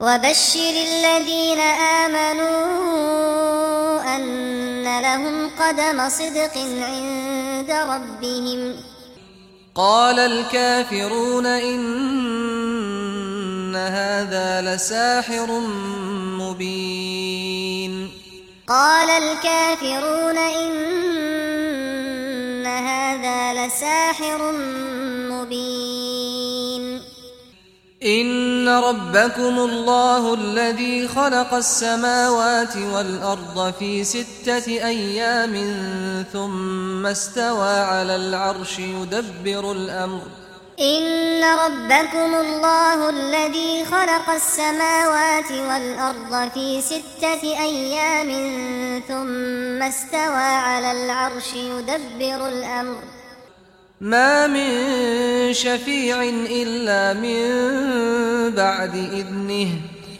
وبشر الذين آمنوا أن لهم قدم صدق عند ربهم. قال الكافرون إن هذا لساحر مبين. قال الكافرون إن هذا لساحر مبين. ان ربكم الله الذي خلق السماوات والارض في سته أيام ثم استوى على العرش يدبر الامر. ان ربكم الله الذي خلق السماوات والارض في سته أيام ثم استوى على العرش يدبر الامر. ما من شفيع إلا من بعد إذنه.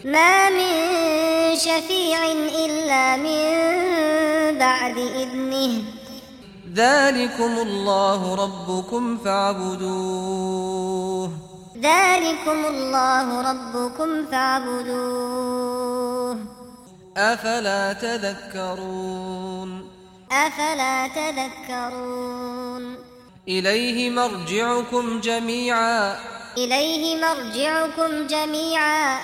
ما من شفيع إلا من بعد إذنه. ذلكم الله ربكم فاعبدوه. ذلكم الله ربكم فاعبدوه. أفلا تذكرون؟ أفلا تذكرون؟ إليه مرجعكم جميعا. إليه مرجعكم جميعا.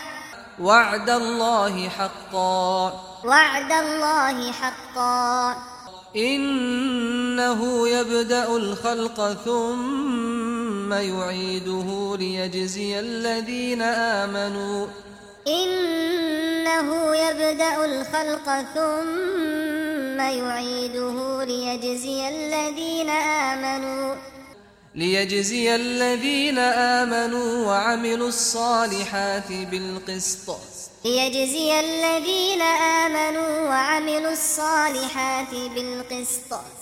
وعد الله حقا. وعد الله حقا. إنه يبدأ الخلق ثم يعيده ليجزي الذين آمنوا. إنه يبدأ الخلق ثم يعيده ليجزي الذين آمنوا. ليجزي الذين آمنوا وعملوا الصالحات بالقسط. ليجزي الذين آمنوا وعملوا الصالحات بالقسط.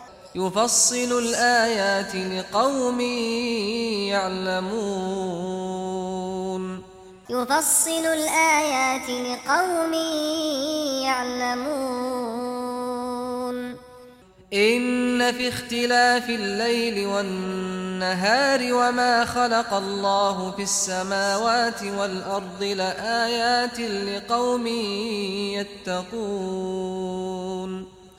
يفصل الآيات لقوم يعلمون. يفصل الآيات لقوم يعلمون. إن في اختلاف الليل والنهار وما خلق الله في السماوات والأرض لآيات لقوم يتقون. إن في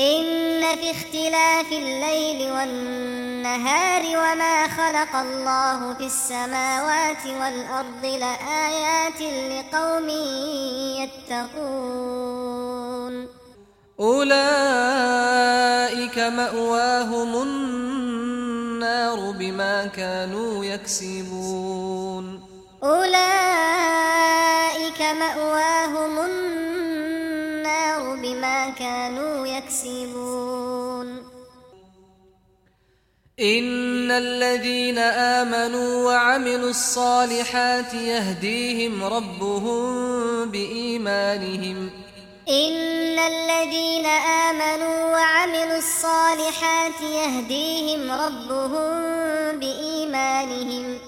إن في اختلاف الليل والنهار وما خلق الله في السماوات والأرض لآيات لقوم يتقون. أولئك مأواهم النار بما كانوا يكسبون. أولئك مأواهم النار بما كانوا يكسبون. إن الذين آمنوا وعملوا الصالحات يهديهم ربهم بإيمانهم. إن الذين آمنوا وعملوا الصالحات يهديهم ربهم بإيمانهم.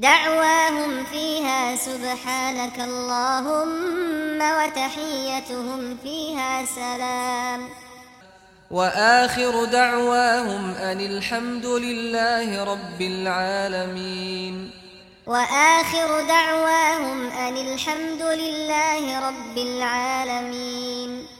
دعواهم فيها سبحانك اللهم وتحيتهم فيها سلام. وآخر دعواهم أن الحمد لله رب العالمين. وآخر دعواهم أن الحمد لله رب العالمين.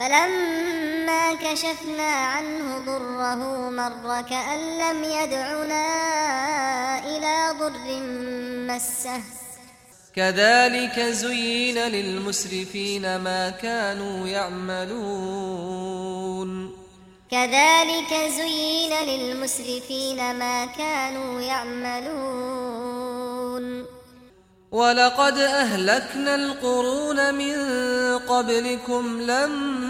فلما كشفنا عنه ضره مر كأن لم يدعنا إلى ضر مسه. كذلك زين للمسرفين ما كانوا يعملون. كذلك زين للمسرفين ما كانوا يعملون. ولقد أهلكنا القرون من قبلكم لما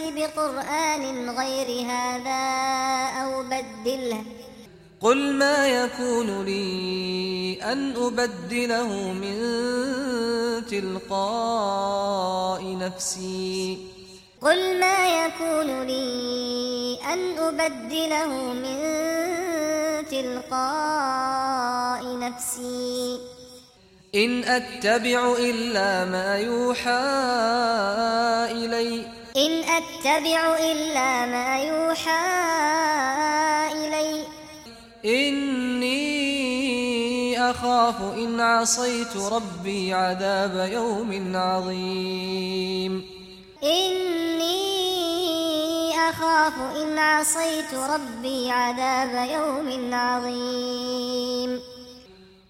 بقرآن غير هذا أو بدله قل ما يكون لي أن أبدله من تلقاء نفسي. قل ما يكون لي أن أبدله من تلقاء نفسي. إن أتبع إلا ما يوحى إلي إن أتبع إلا ما يوحى إلي. إني أخاف إن عصيت ربي عذاب يوم عظيم. إني أخاف إن عصيت ربي عذاب يوم عظيم.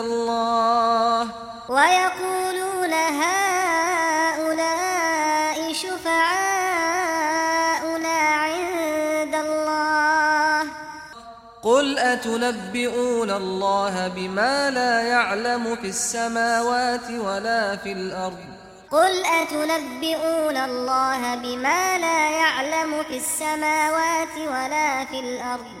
الله. ويقولون هؤلاء شفعاؤنا عند الله قل أتنبئون الله بما لا يعلم في السماوات ولا في الأرض؟ قل اتنبئون الله بما لا يعلم في السماوات ولا في الأرض؟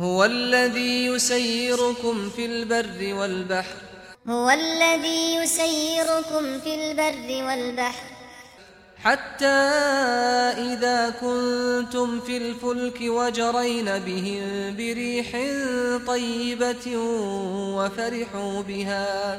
هو الذي يسيركم في البر والبحر. هو الذي يسيركم في البر والبحر. حتى إذا كنتم في الفلك وجرين بهم بريح طيبة وفرحوا بها.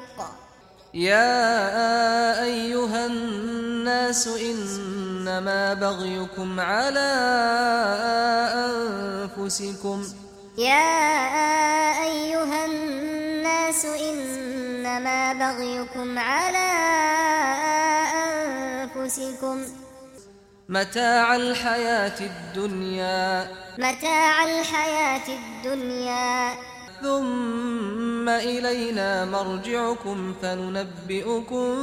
الحق. يا أيها الناس إنما بغيكم على أنفسكم. يا أيها الناس إنما بغيكم على أنفسكم. متاع الحياة الدنيا. متاع الحياة الدنيا. ثم إلينا مرجعكم فننبئكم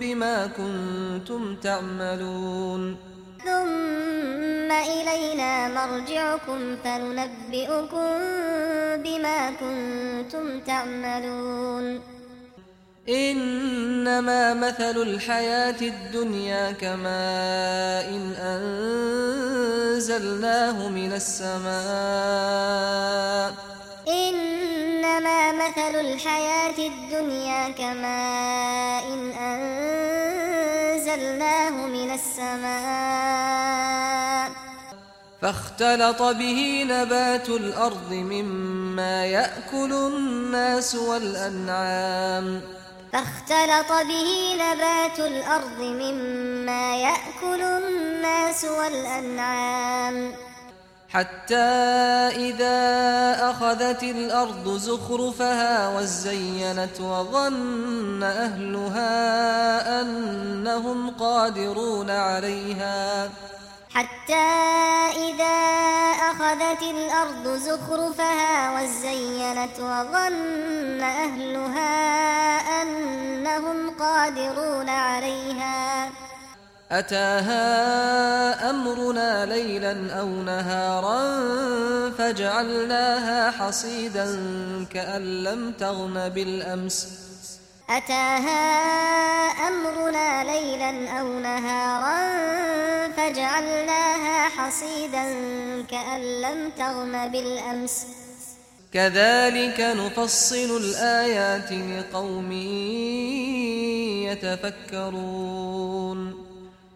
بما كنتم تعملون. ثم إلينا مرجعكم فننبئكم بما كنتم تعملون. إنما مثل الحياة الدنيا كماء إن أنزلناه من السماء. إنما مثل الحياة الدنيا كما إن أنزلناه من السماء. فاختلط به نبات الأرض مما يأكل الناس والأنعام. فاختلط به نبات الأرض مما يأكل الناس والأنعام. حتى إذا أخذت الأرض زخرفها وزينت وظن أهلها أنهم قادرون عليها. حتى إذا أخذت الأرض زخرفها وزينت وظن أهلها أنهم قادرون عليها. أتاها أمرنا ليلا أو نهارا فجعلناها حصيدا كأن لم تغن بالأمس. أتاها أمرنا ليلا أو نهارا فجعلناها حصيدا كأن لم تغن بالأمس. كذلك نفصل الآيات لقوم يتفكرون.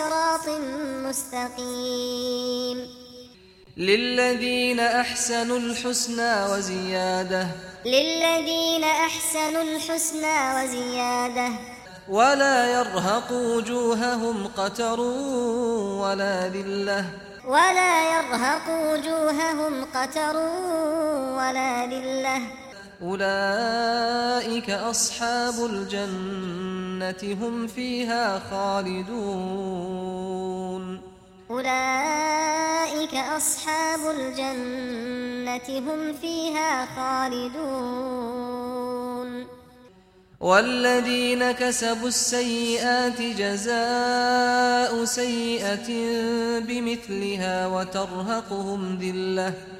صراط مستقيم. للذين أحسنوا الحسنى وزيادة. للذين أحسنوا الحسنى وزيادة. ولا يرهق وجوههم قتر ولا ذلة. ولا يرهق وجوههم قتر ولا ذلة. أولئك أصحاب الجنة هم فيها خالدون. أولئك أصحاب الجنة هم فيها خالدون. والذين كسبوا السيئات جزاء سيئة بمثلها وترهقهم ذلة.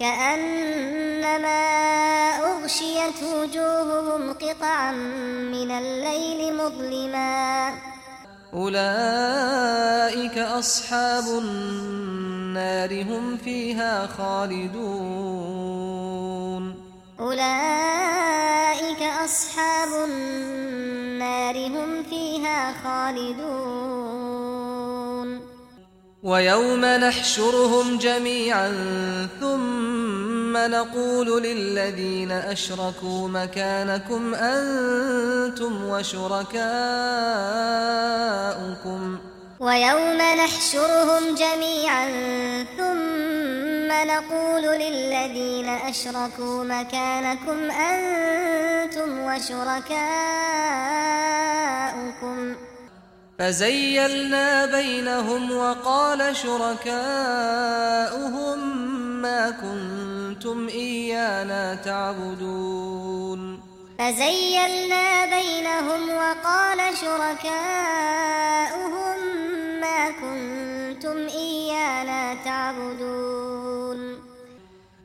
كأنما أغشيت وجوههم قطعا من الليل مظلما. أولئك أصحاب النار هم فيها خالدون. أولئك أصحاب النار هم فيها خالدون. ويوم نحشرهم جميعا ثم نقول للذين أشركوا مكانكم أنتم وشركاؤكم ويوم نحشرهم جميعا ثم نقول للذين أشركوا مكانكم أنتم وشركاؤكم فزيلنا بينهم وقال شركاؤهم ما كنتم إيانا تعبدون. فزيلنا بينهم وقال شركاؤهم ما كنتم إيانا تعبدون.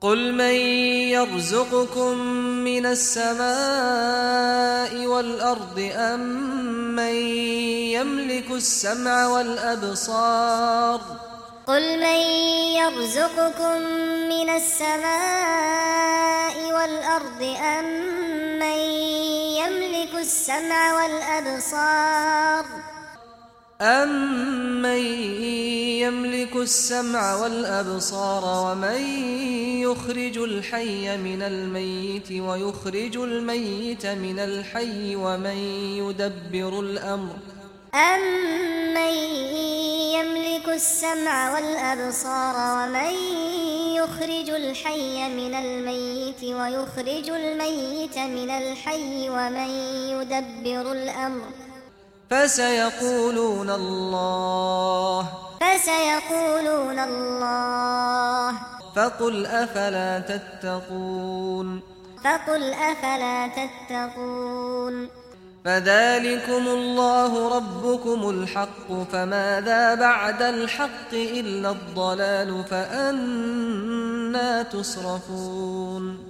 قل من يرزقكم من السماء والأرض أم من يملك السمع والأبصار قل من يرزقكم من السماء والأرض أم من يملك السمع والأبصار أَمَّن يَمْلِكُ السَّمْعَ وَالْأَبْصَارَ وَمَن يُخْرِجُ الْحَيَّ مِنَ الْمَيِّتِ وَيُخْرِجُ الْمَيِّتَ مِنَ الْحَيِّ وَمَن يُدَبِّرُ الْأَمْرَ أَمَّن يَمْلِكُ السَّمْعَ وَالْأَبْصَارَ وَمَن يُخْرِجُ الْحَيَّ مِنَ الْمَيِّتِ وَيُخْرِجُ الْمَيِّتَ مِنَ الْحَيِّ وَمَن يُدَبِّرُ الْأَمْرَ فسيقولون الله. فسيقولون الله. فقل أفلا تتقون. فقل أفلا تتقون. فذلكم الله ربكم الحق فماذا بعد الحق إلا الضلال فأنا تصرفون.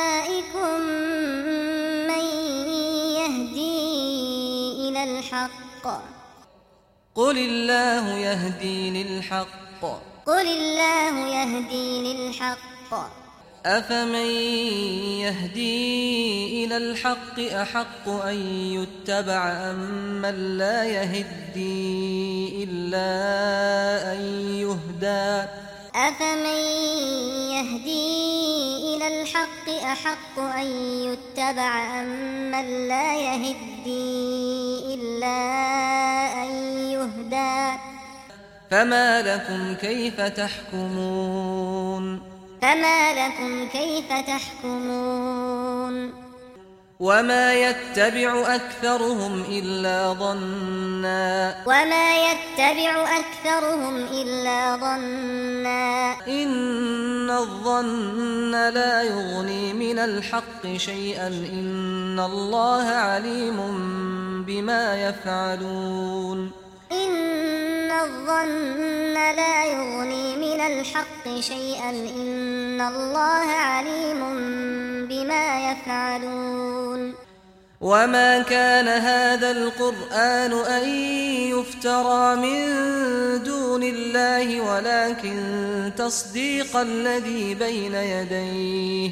قل الله يهدي للحق. قل الله يهدي للحق. أفمن يهدي إلى الحق أحق أن يتبع أم من لا يهدي إلا أن يهدى. أفمن يهدي إلى الحق أحق أن يتبع أمن لا يهدي إلا أن يهدى فما لكم كيف تحكمون فما لكم كيف تحكمون وما يتبع اكثرهم الا ظنا وما يتبع اكثرهم الا ظننا ان الظن لا يغني من الحق شيئا ان الله عليم بما يفعلون إن الظن لا يغني من الحق شيئا. إن الله عليم بما يفعلون. وما كان هذا القرآن أن يفترى من دون الله ولكن تصديق الذي بين يديه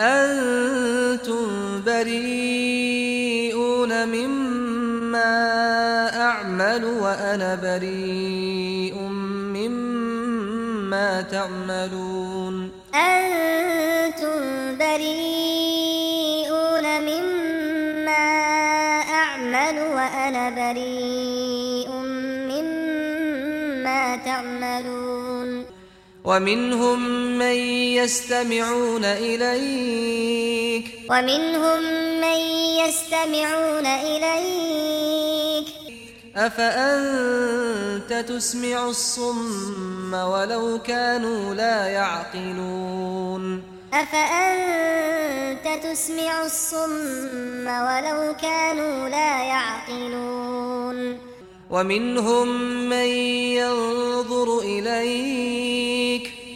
أنتم بريئون مما أعمل وأنا بريء مما تعملون أنتم بريئون مما أعمل وأنا بريء مما تعملون ومنهم مَن يَسْتَمِعُونَ إِلَيْكَ. وَمِنْهُمْ مَن يَسْتَمِعُونَ إِلَيْكَ. أَفَأَنْتَ تُسْمِعُ الصُّمَّ وَلَوْ كَانُوا لَا يَعْقِلُونَ؟ أَفَأَنْتَ تُسْمِعُ الصُّمَّ وَلَوْ كَانُوا لَا يَعْقِلُونَ؟ وَمِنْهُمْ مَن يَنْظُرُ إِلَيْكَ.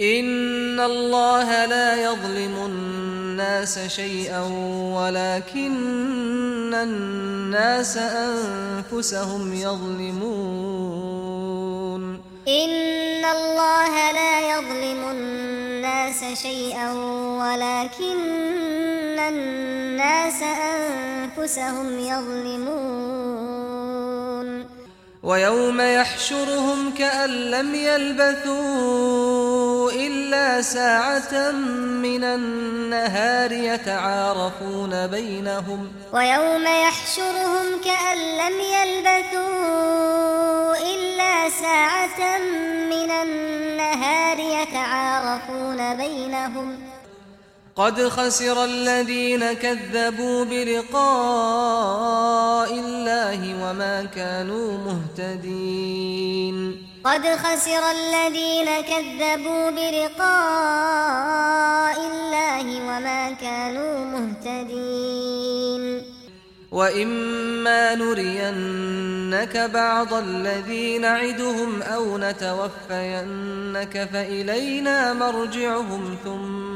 ان الله لا يظلم الناس شيئا ولكن الناس انفسهم يظلمون ان الله لا يظلم الناس شيئا ولكن الناس انفسهم يظلمون ويوم يحشرهم كأن لم يلبثوا إلا ساعة من النهار يتعارفون بينهم ويوم يحشرهم كأن لم يلبثوا إلا ساعة من النهار يتعارفون بينهم قد خسر الذين كذبوا بلقاء الله وما كانوا مهتدين. قد خسر الذين كذبوا بلقاء الله وما كانوا مهتدين. وإما نرينك بعض الذين نعدهم أو نتوفينك فإلينا مرجعهم ثم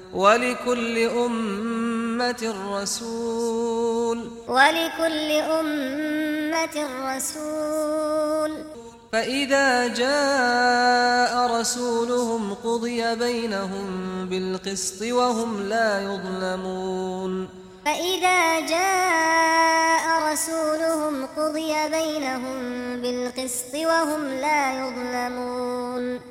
ولكل أمة رسول ولكل أمة الرسول. فإذا جاء رسولهم قضي بينهم بالقسط وهم لا يظلمون. فإذا جاء رسولهم قضي بينهم بالقسط وهم لا يظلمون.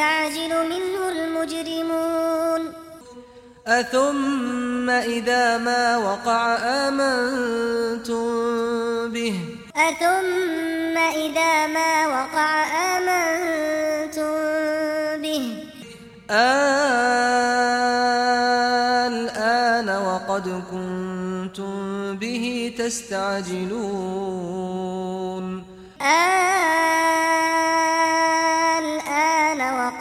يستعجل منه المجرمون. أثم إذا ما وقع آمنتم به. أثم إذا ما وقع آمنتم به. الآن وقد كنتم به تستعجلون. الآن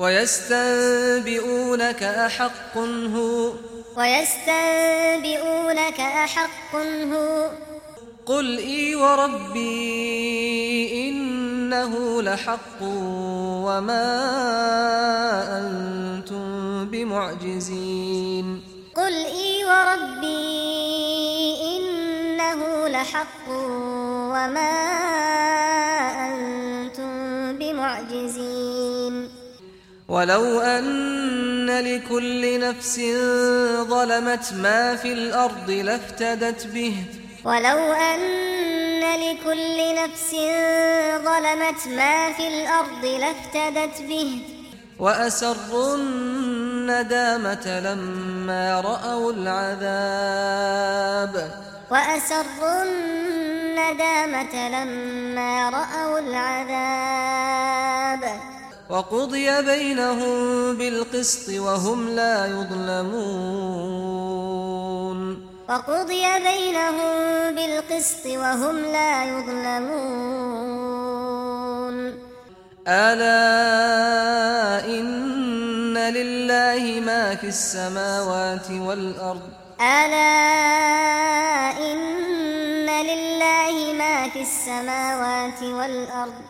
ويستنبئونك أحق هو ويستنبئونك أحق هو قل إي وربي إنه لحق وما أنتم بمعجزين قل إي وربي إنه لحق وما أنتم بمعجزين ولو أن لكل نفس ظلمت ما في الأرض لافتدت به. ولو أن لكل نفس ظلمت ما في الأرض لافتدت به. وأسر الندامة لما رأوا العذاب. وأسر الندامة لما رأوا العذاب. وقضي بينهم بالقسط وهم لا يظلمون. وقضي بينهم بالقسط وهم لا يظلمون. ألا إن لله ما في السماوات والأرض. ألا إن لله ما في السماوات والأرض.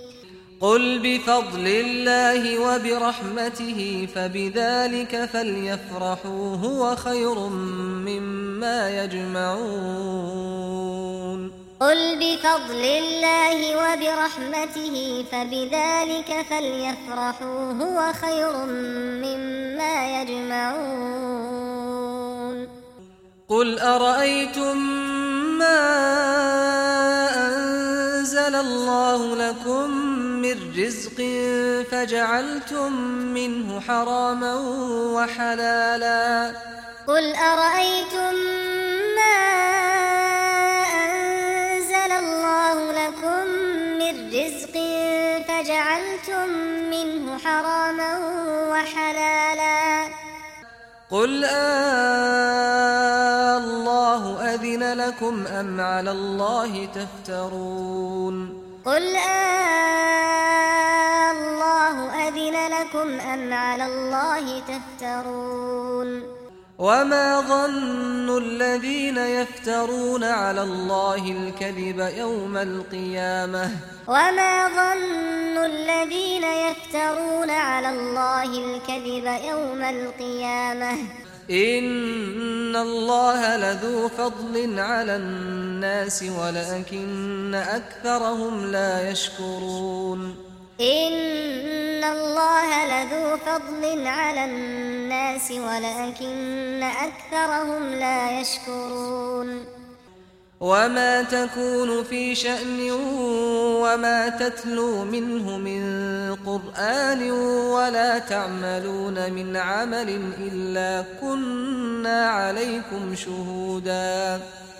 قل بفضل الله وبرحمته فبذلك فليفرحوا هو خير مما يجمعون. قل بفضل الله وبرحمته فبذلك فليفرحوا هو خير مما يجمعون. قل أرأيتم ما جعلتم منه حراما وحلالا. قل أرأيتم ما أنزل الله لكم من رزق فجعلتم منه حراما وحلالا. قل آه الله أذن لكم أم على الله تفترون. قل آه الله أذن لكم ام على الله تفترون. وما ظن الذين يفترون على الله الكذب يوم القيامه. وما ظن الذين يفترون على الله الكذب يوم القيامه. ان الله لذو فضل على الناس ولكن اكثرهم لا يشكرون. ان الله لذو فضل على الناس ولكن اكثرهم لا يشكرون وما تكون في شأن وما تتلو منه من قرآن ولا تعملون من عمل إلا كنا عليكم شهوداً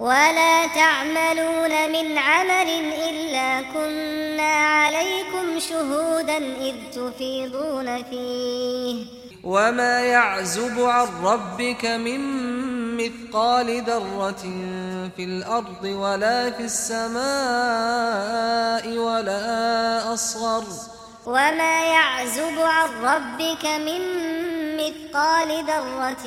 ولا تعملون من عمل إلا كنا عليكم شهودا إذ تفيضون فيه. وما يعزب عن ربك من مثقال ذرة في الأرض ولا في السماء ولا أصغر. وما يعزب عن ربك من مثقال ذرة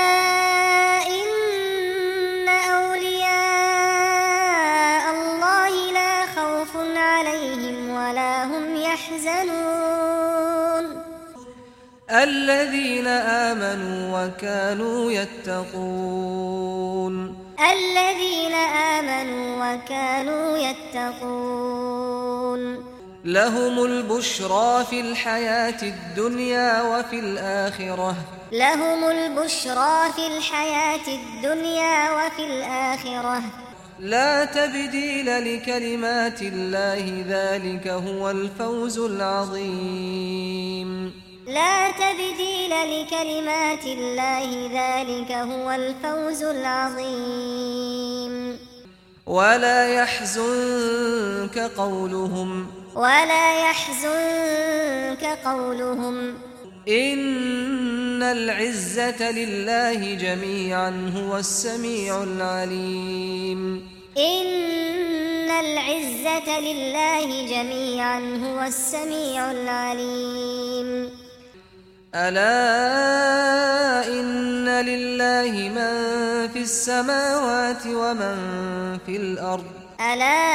الذين آمنوا وكانوا يتقون. الذين آمنوا وكانوا يتقون. لهم البشرى في الحياة الدنيا وفي الآخرة. لهم البشرى في الحياة الدنيا وفي الآخرة. لا تبديل لكلمات الله ذلك هو الفوز العظيم. لا تبديل لكلمات الله ذلك هو الفوز العظيم. ولا يحزنك قولهم. ولا يحزنك قولهم. إن العزة لله جميعا هو السميع العليم. إن العزة لله جميعا هو السميع العليم. ألا إن لله من في السماوات ومن في الأرض ألا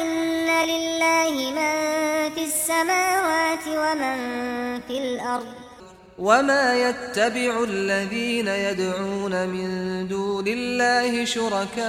إن لله من في السماوات ومن في الأرض وما يتبع الذين يدعون من دون الله شركاء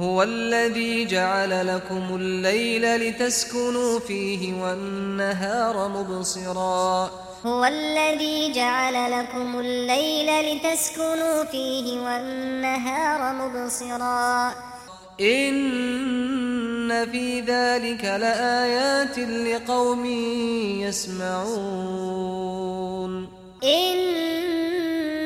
هو الذي جعل لكم الليل لتسكنوا فيه والنهار مبصرا. هو الذي جعل لكم الليل لتسكنوا فيه والنهار مبصرا. إن في ذلك لآيات لقوم يسمعون. إن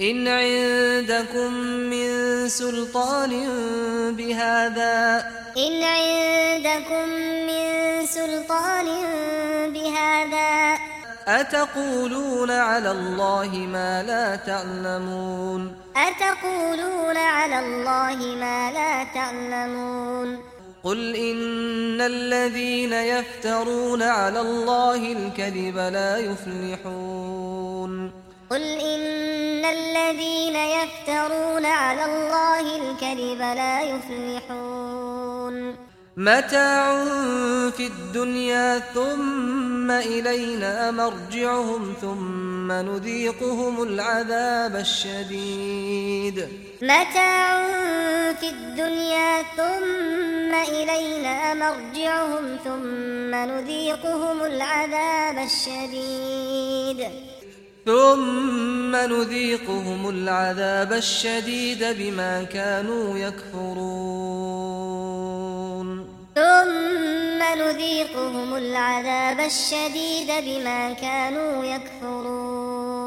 إن عندكم من سلطان بهذا إن عندكم من سلطان بهذا أتقولون على الله ما لا تعلمون أتقولون على الله ما لا تعلمون قل إن الذين يفترون على الله الكذب لا يفلحون قل ان الذين يفترون على الله الكذب لا يفلحون متاع في الدنيا ثم الينا مرجعهم ثم نذيقهم العذاب الشديد. متاع في الدنيا ثم الينا مرجعهم ثم نذيقهم العذاب الشديد. ثم نذيقهم العذاب الشديد بما كانوا يكفرون. ثم نذيقهم العذاب الشديد بما كانوا يكفرون.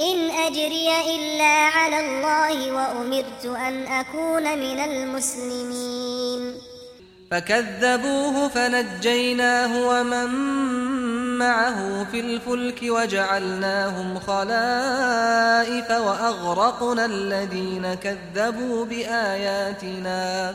إن أجري إلا على الله وأمرت أن أكون من المسلمين. فكذبوه فنجيناه ومن معه في الفلك وجعلناهم خلائف وأغرقنا الذين كذبوا بآياتنا.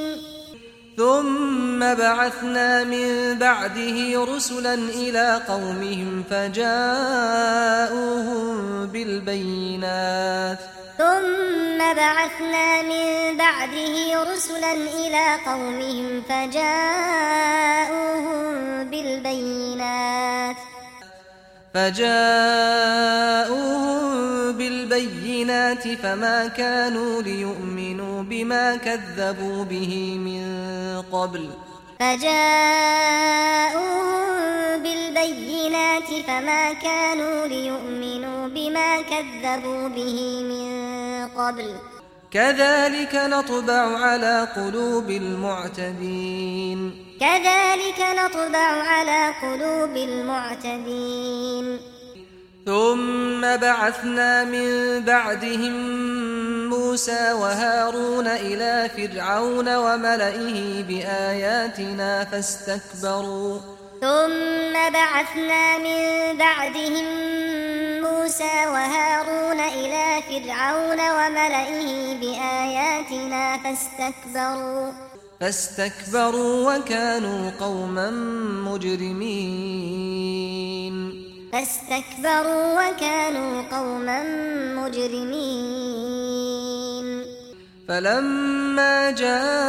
ثم بعثنا من بعده رسلا إلى قومهم فجاءوهم بالبينات. ثم بعثنا من بعده رسلا إلى قومهم فجاءوهم بالبينات. فجاءوهم بالبينات فما كانوا ليؤمنوا بما كذبوا به من قبل. فجاءوهم بالبينات فما كانوا ليؤمنوا بما كذبوا به من قبل. كذلك نطبع على قلوب المعتدين. كذلك نطبع على قلوب المعتدين. ثم بعثنا من بعدهم موسى وهارون إلى فرعون وملئه بآياتنا فاستكبروا. ثم بعثنا من بعدهم موسى وهارون إلى فرعون وملئه بآياتنا فاستكبروا. فاستكبروا وكانوا قوما مجرمين. فاستكبروا وكانوا قوما مجرمين. فلما جاءهم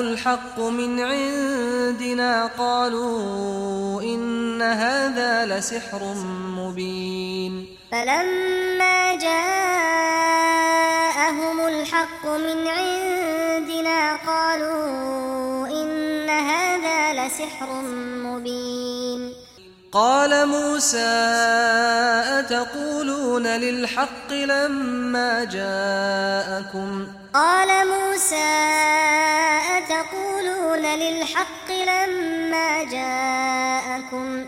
الحق من عندنا قالوا إن هذا لسحر مبين. فلما جاءهم الحق من عندنا سحر مبين. قال موسى أتقولون للحق لما جاءكم؟ قال موسى أتقولون للحق لما جاءكم؟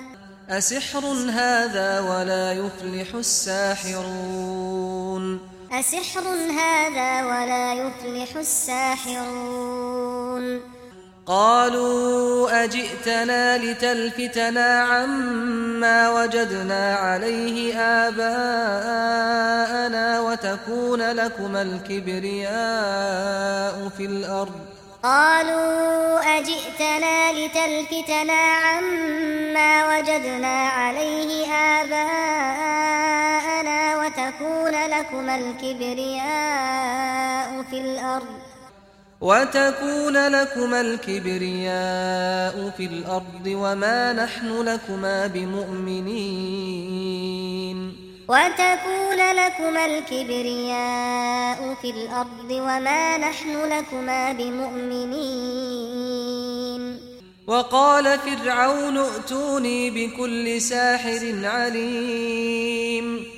أسحر هذا ولا يفلح الساحرون. أسحر هذا ولا يفلح الساحرون. قالوا أجئتنا لتلفتنا عما وجدنا عليه آباءنا وتكون لكم الكبرياء في الأرض. قالوا أجئتنا لتلفتنا عما وجدنا عليه آباءنا وتكون لكم الكبرياء في الأرض. وتكون لكما الكبرياء في الأرض وما نحن لكما بمؤمنين وتكون لكما الكبرياء في الأرض وما نحن لكما بمؤمنين وقال فرعون أَتُونِي بكل ساحر عليم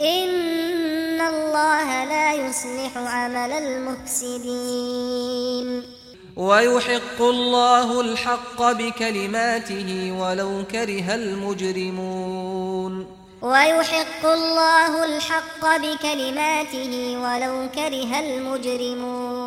ان الله لا يصلح عمل المفسدين ويحق الله الحق بكلماته ولو كره المجرمون ويحق الله الحق بكلماته ولو كره المجرمون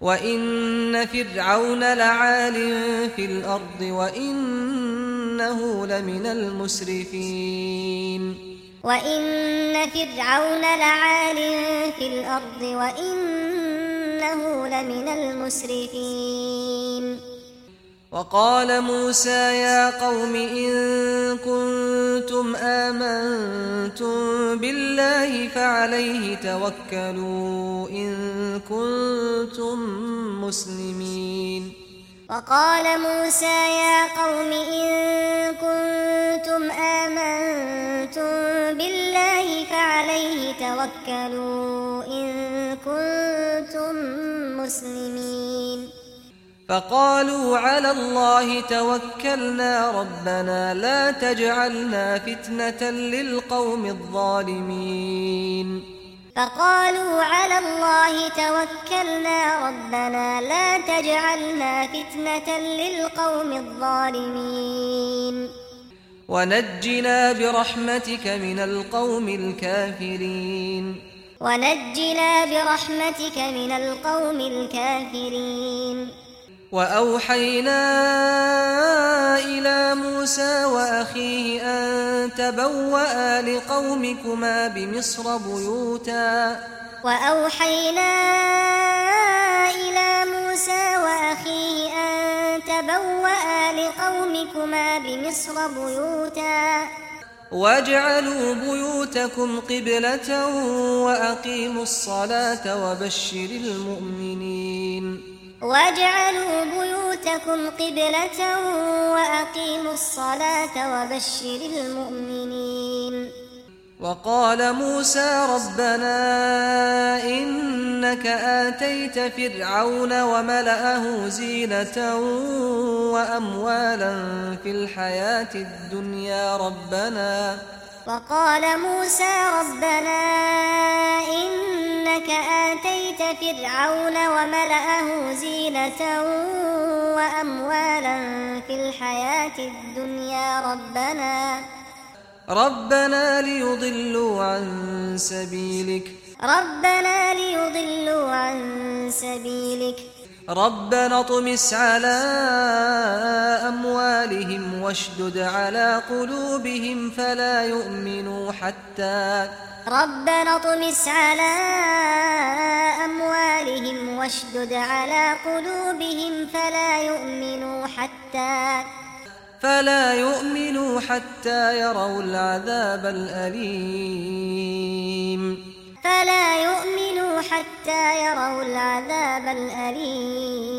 وَإِنَّ فِرْعَوْنَ لَعَالٍ فِي الْأَرْضِ وَإِنَّهُ لَمِنَ الْمُسْرِفِينَ وَإِنَّ فِرْعَوْنَ لَعَالٍ فِي الْأَرْضِ وَإِنَّهُ لَمِنَ الْمُسْرِفِينَ وقال موسى يا قوم إن كنتم آمنتم بالله فعليه توكلوا إن كنتم مسلمين. وقال موسى يا قوم إن كنتم آمنتم بالله فعليه توكلوا إن كنتم مسلمين. فقالوا على الله توكلنا ربنا لا تجعلنا فتنة للقوم الظالمين. فقالوا على الله توكلنا ربنا لا تجعلنا فتنة للقوم الظالمين. ونجنا برحمتك من القوم الكافرين. ونجنا برحمتك من القوم الكافرين. وأوحينا إلى موسى وأخيه أن تبوأ لقومكما بمصر بيوتا وأوحينا إلى موسى وأخيه أن تبوأ لقومكما بمصر بيوتا واجعلوا بيوتكم قبلة وأقيموا الصلاة وبشر المؤمنين واجعلوا بيوتكم قبلة وأقيموا الصلاة وبشر المؤمنين وقال موسى ربنا إنك آتيت فرعون وملأه زينة وأموالا في الحياة الدنيا ربنا ربنا وقال موسى ربنا إنك آتيت فرعون وملأه زينة وأموالا في الحياة الدنيا ربنا ربنا ليضلوا عن سبيلك. ربنا ليضلوا عن سبيلك. ربنا طمس على أموالهم واشدد على قلوبهم فلا يؤمنوا حتى ربنا طمس على أموالهم واشدد على قلوبهم فلا يؤمنوا حتى فلا يؤمنوا حتى يروا العذاب الأليم. فلا يؤمنوا يؤمنوا حتى يروا العذاب الأليم.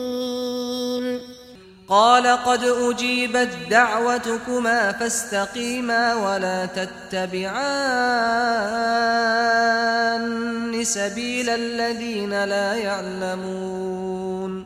قال قد أجيبت دعوتكما فاستقيما ولا تتبعان سبيل الذين لا يعلمون.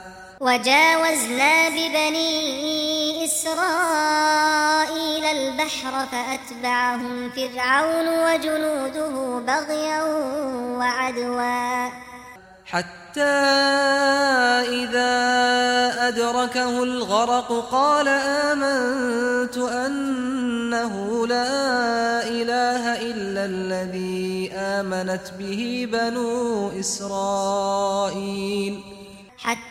وجاوزنا ببني إسرائيل البحر فأتبعهم فرعون وجنوده بغيا وعدوا. حتى إذا أدركه الغرق قال آمنت أنه لا إله إلا الذي آمنت به بنو إسرائيل. حتى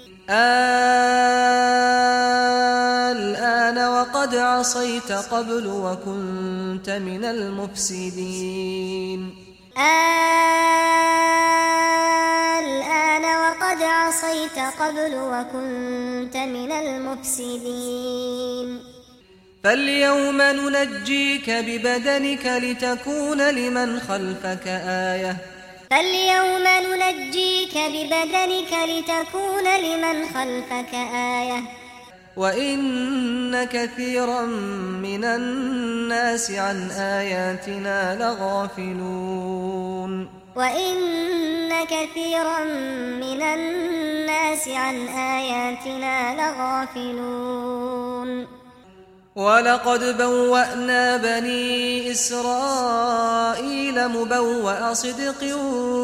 الآن وقد عصيت قبل وكنت من المفسدين. الآن وقد عصيت قبل وكنت من المفسدين. فاليوم ننجيك ببدنك لتكون لمن خلفك آية. فاليوم ننجيك ببدنك لتكون لمن خلفك آية وإن كثيرا من الناس عن آياتنا لغافلون وإن كثيرا من الناس عن آياتنا لغافلون وَلَقَدْ بَوَّأْنَا بَنِي إِسْرَائِيلَ مُبَوَّأَ صِدْقٍ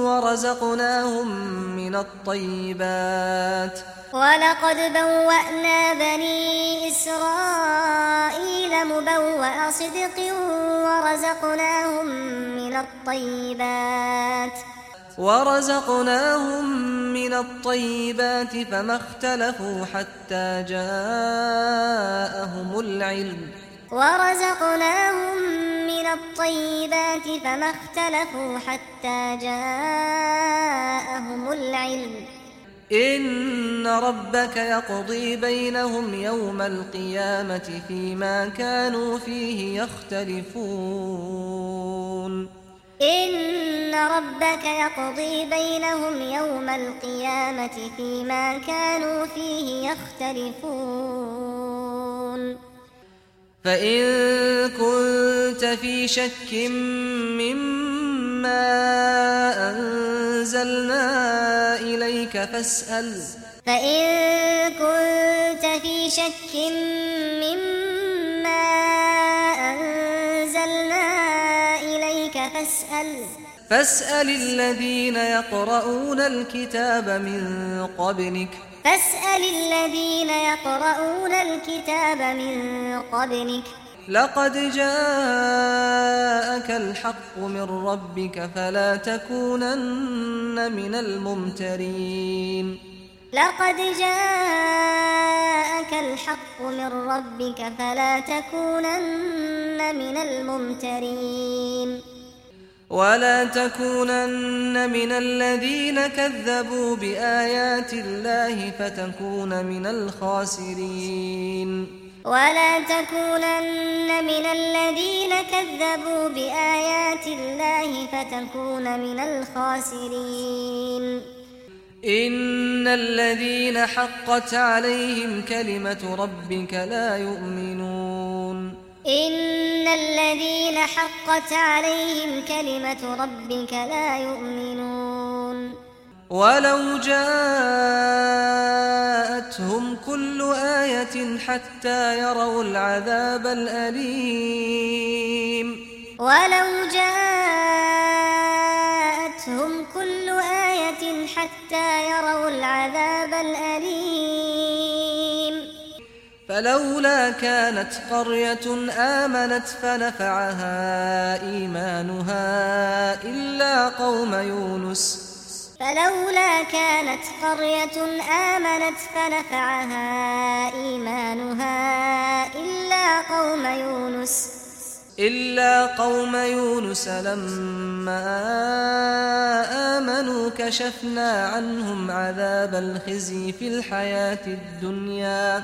وَرَزَقْنَاهُمْ مِنَ الطَّيِّبَاتِ. وَلَقَدْ بَوَّأْنَا بَنِي إِسْرَائِيلَ مُبَوَّأَ صِدْقٍ وَرَزَقْنَاهُمْ مِنَ الطَّيِّبَاتِ. ورزقناهم من الطيبات فما اختلفوا حتى جاءهم العلم. ورزقناهم من الطيبات فما اختلفوا حتى جاءهم العلم. إن ربك يقضي بينهم يوم القيامة فيما كانوا فيه يختلفون. إن ربك يقضي بينهم يوم القيامة فيما كانوا فيه يختلفون. فإن كنت في شك مما أنزلنا إليك فاسأل. فإن كنت في شك مما أنزلنا فاسأل. فاسأل الذين يقرؤون الكتاب من قبلك. فاسأل الذين يقرؤون الكتاب من قبلك. لقد جاءك الحق من ربك فلا تكونن من الممترين. لقد جاءك الحق من ربك فلا تكونن من الممترين. ولا تكونن من الذين كذبوا بآيات الله فتكون من الخاسرين. ولا تكونن من الذين كذبوا بآيات الله فتكون من الخاسرين. إن الذين حقت عليهم كلمة ربك لا يؤمنون. ان الذين حقت عليهم كلمه ربك لا يؤمنون. ولو جاءتهم كل إيه حتى يروا العذاب الالم ولو جاءتهم كل إيه حتى يروا العذاب الالم فلولا كانت قرية آمنت فنفعها إيمانها إلا قوم يونس. فلولا كانت قرية آمنت فنفعها إيمانها إلا قوم يونس. إلا قوم يونس لما آمنوا كشفنا عنهم عذاب الخزي في الحياة الدنيا.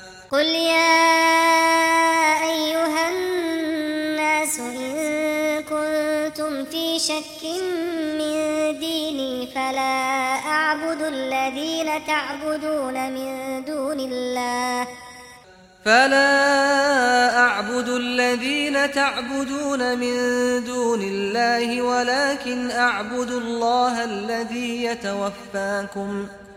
قل يا ايها الناس ان كنتم في شك من ديني فلا اعبد الذين تعبدون من دون الله فلا اعبد الذين تعبدون من دون الله ولكن اعبد الله الذي يتوفاكم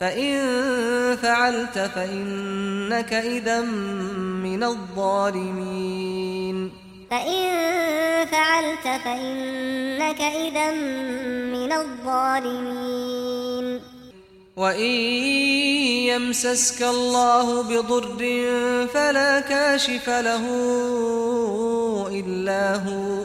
فإن فعلت فإنك إذا من الظالمين فإن فعلت فإنك إذا من الظالمين وإن يمسسك الله بضر فلا كاشف له إلا هو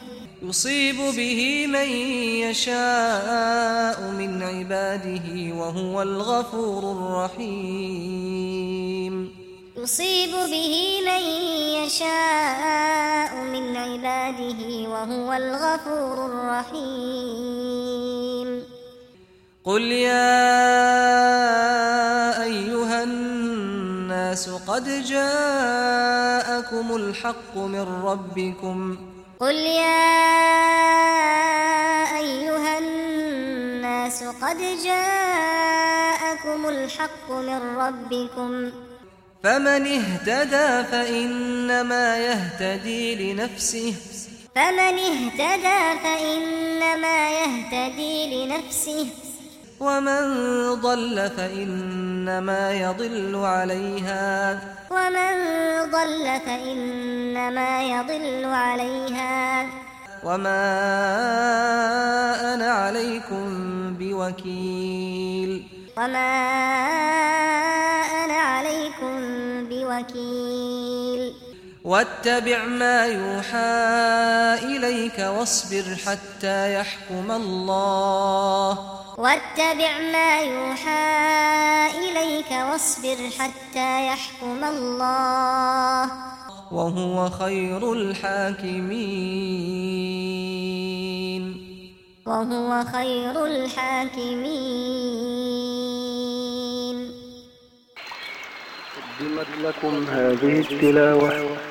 يصيب به من يشاء من عباده وهو الغفور الرحيم. يصيب به من يشاء من عباده وهو الغفور الرحيم. قل يا أيها الناس قد جاءكم الحق من ربكم قل يا أيها الناس قد جاءكم الحق من ربكم. فمن اهتدى فإنما يهتدي لنفسه. فمن اهتدى فإنما يهتدي لنفسه. ومن ضل فإنما يضل عليها. ومن ضل فإنما يضل عليها. وما أنا عليكم بوكيل. وما أنا عليكم بوكيل. واتبع ما يوحى إليك واصبر حتى يحكم الله. واتبع ما يوحى إليك واصبر حتى يحكم الله. وهو خير الحاكمين. وهو خير الحاكمين. قدمت لكم هذه التلاوة.